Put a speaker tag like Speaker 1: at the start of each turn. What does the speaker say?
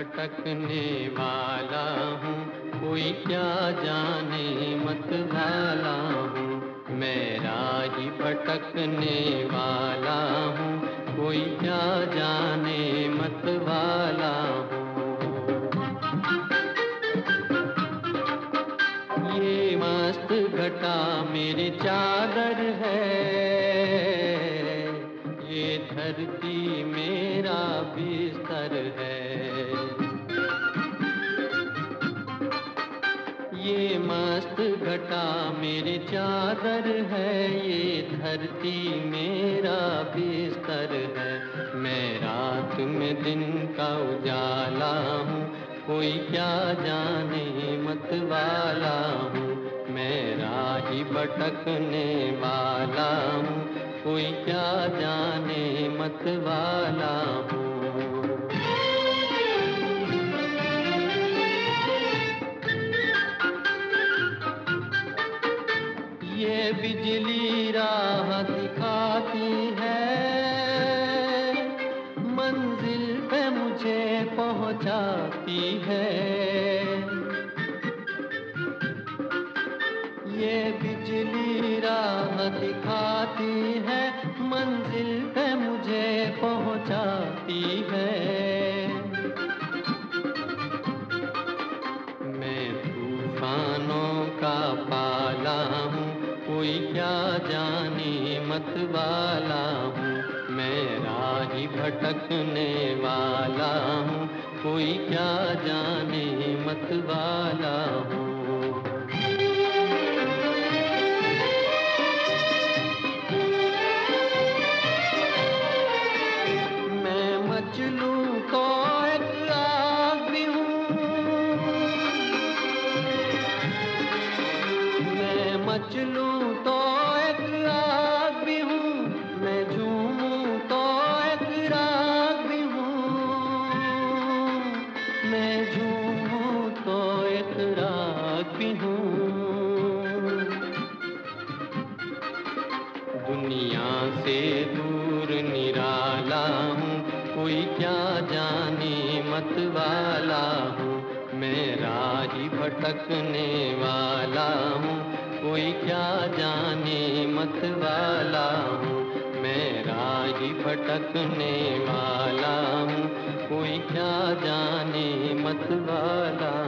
Speaker 1: भटकने वाला हूँ। कोई क्या जाने मत वाला हूँ। मेरा ही भटकने वाला हूँ। कोई क्या जाने मत वाला हूँ। ये मस्त घटा मेरी चादर है। ये धरती मेरा बिस्तर है। मस्त घटा, मेरी चादर है, ये धरती मेरा बिस्तर है। मैं रात में दिन का उजाला हूँ, कोई क्या जाने मत वाला हूँ। मैं राही भटकने वाला हूँ, कोई क्या जाने मत वाला हूँ। बिजली राह दिखाती है। मंजिल पे मुझे पहुंचाती है। ये बिजली राह दिखाती है, मंजिल पे मुझे पहुंचाती है। मैं तूफानों का पाला हूँ कोई क्या जाने, मत वाला हूँ। मैं राही भटकने वाला हूँ। कोई क्या जाने, मत वाला हूँ। मैं मचलू तो एक से दूर निराला हूँ। कोई क्या जाने मत वाला हूँ। मैं राही भटकने वाला हूँ। कोई क्या जाने मत वाला हूँ। मैं राही भटकने वाला हूँ। कोई क्या जाने मत वाला